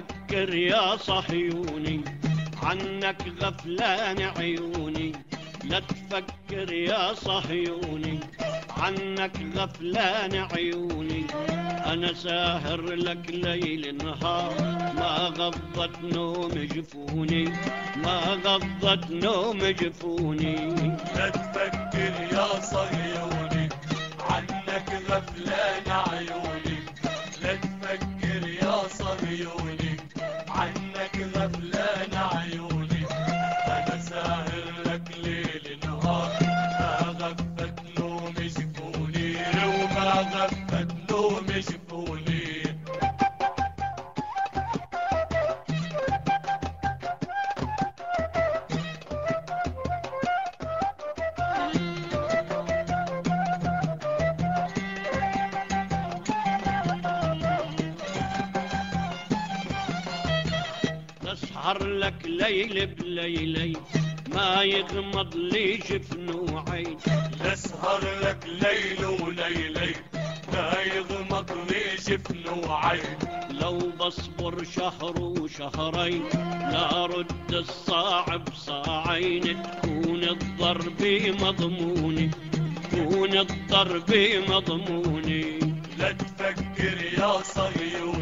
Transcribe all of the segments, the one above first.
تفكر يا صهيوني عنك غفلان عيوني. لا تفكر يا صهيوني عنك غفلان عيوني. أنا ساهر لك ليل نهار ما غضت نوم جفوني ما غضت نوم جفوني. لا تفكر يا صهيوني عنك غفلان نسهر لك ليل بليلي ما يغمض لي جفن عين نسهر لك ليل وليلي لا يغمض لي جفن وعين لو بصبر شهر وشهرين لا رد الصاع بصاعين تكون الضرب مضموني تكون الضرب مضموني. لا تفكر يا صهيوني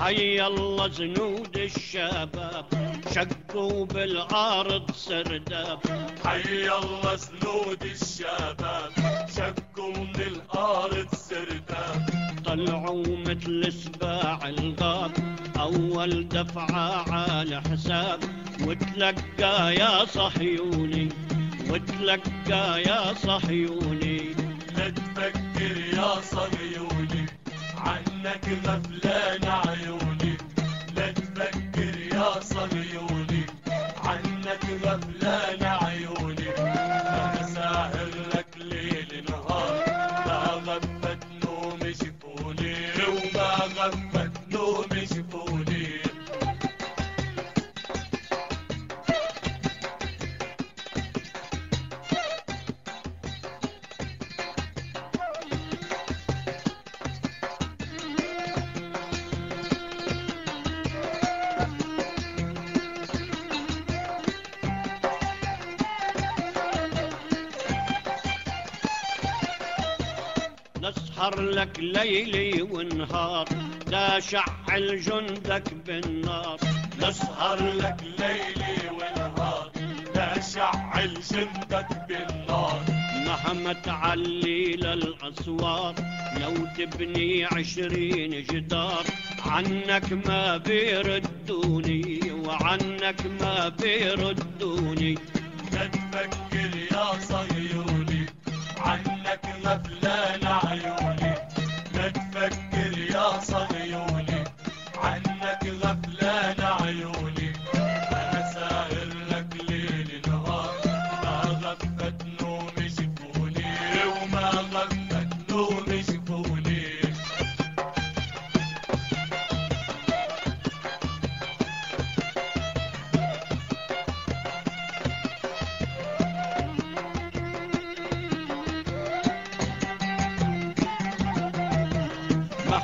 حي الله جنود الشباب شقوا بالعارض سرداب. حي الله سنود الشباب شكوا من الأرض سرداب. طلعوا مثل سباع الغاب أول دفعة على حساب. وتلقى يا صهيوني وتلقى يا صهيوني. لا تفكر يا صهيوني عنك غفلان عيوني لا تفكر يا صهيوني عنك غفلان عيوني أنا ساهر لك ليل نهار. ما غفت نوم شفوني. وما غفت نسهر لك ليلي ونهار لا شعل جندك بالنار. نسهر لك ليلي ونهار لا شعل جندك بالنار. مهما تعلي للأسوار لو تبني عشرين جدار. عنك ما بيردوني وعنك ما بيردوني. لا تفكر يا صهيوني عنك غفلان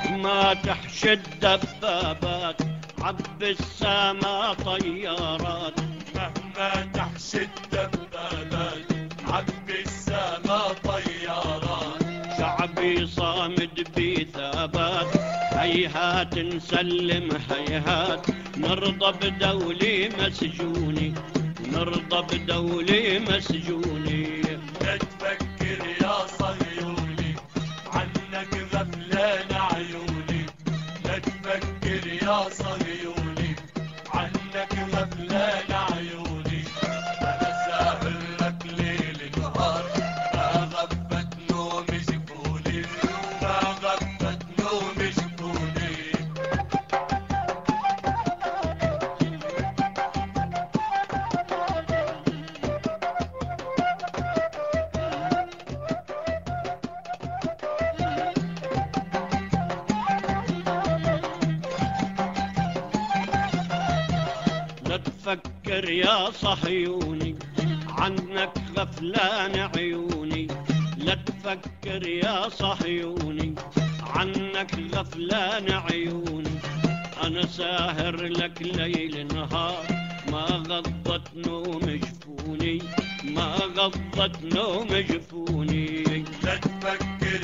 مهما تحشد دبابات عب السما طيارات. مهما تحشد دبابات عبي السما طيارات. شعبي صامد بثبات هيهات نسلم هيهات. نرضى بدولي مسجوني نرضى بدولي مسجوني. لا تفكر يا صهيوني تفكر يا صهيوني عنك غفلان عيوني. لا تفكر يا صهيوني عنك غفلان عيوني. أنا ساهر لك ليل نهار ما غضت نوم جفوني ما غضت نوم جفوني. لا تفكر